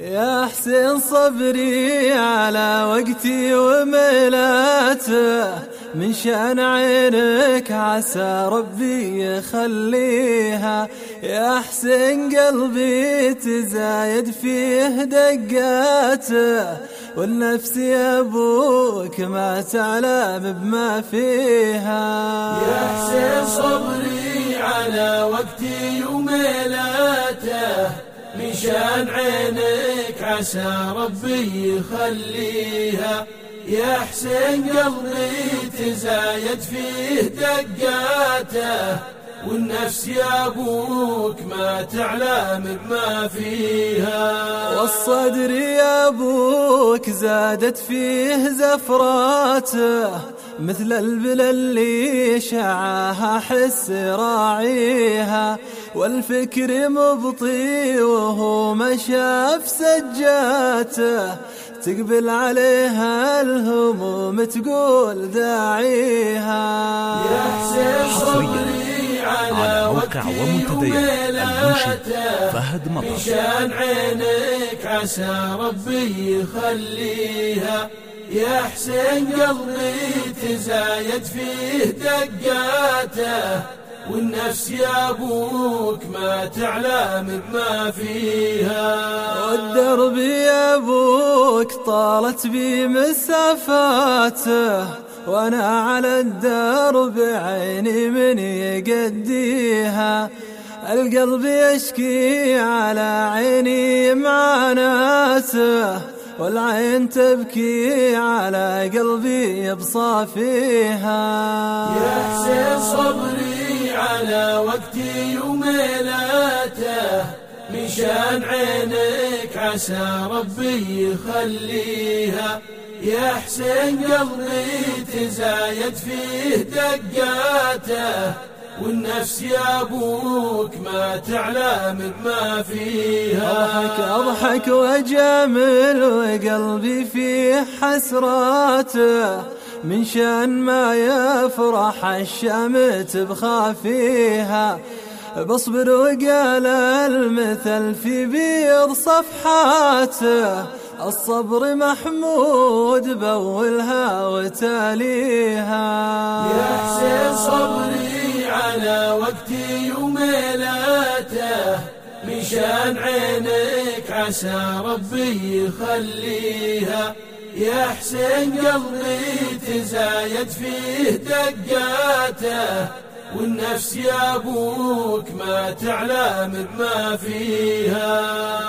يا حسين صبري على وقتي وميلاته من شأن عينك عسى ربي يخليها. يا حسين قلبي تزايد فيه دقاته والنفس يا أبوك ما تعلم بما فيها. يا حسين صبري على وقتي وميلاته من شان عينك عسى ربي يخليها. يا حسين قلبي تزايد فيه دقاته والنفس يا أبوك ما تعلم بما فيها. والصدر يا أبوك زادت فيه زفراته مثل البل اللي شعاها حس راعيها. والفكر مبطي وهو مشى في سجاته تقبل عليها الهموم تقول داعيها. يا حسين صبري. موقع ومنتديات فهد مطر. مشان عينك عسى ربي يخليها. يا حسين قلبي تزايد فيه دقاته والنفس يا أبوك ما تعلم بما فيها. والدرب يا أبوك طالت بي مسافاته وأنا على الدرب عيني من يقديها القلب يشكي على عيني معاناته والعين تبكي على قلبي بصافيها. يا حسين صبري على وقتي وميلاته مشان عينك عسى ربي يخليها. يا حسين قلبي تزايد فيه دقاته والنفس يا أبوك ما تعلم بما فيها. أضحك أضحك وأجامل وقلبي فيه حسراته من شأن ما يفرح الشمت بخافيها. بصبر وقال المثل في بيض صفحاته الصبر محمود بولها وتاليها. يا حسين صبري على وقتي وميلاته مشان عينك عسى ربي يخليها. يا حسين قلبي تزايد فيه دقاته والنفس يا أبوك ما تعلم بما فيها.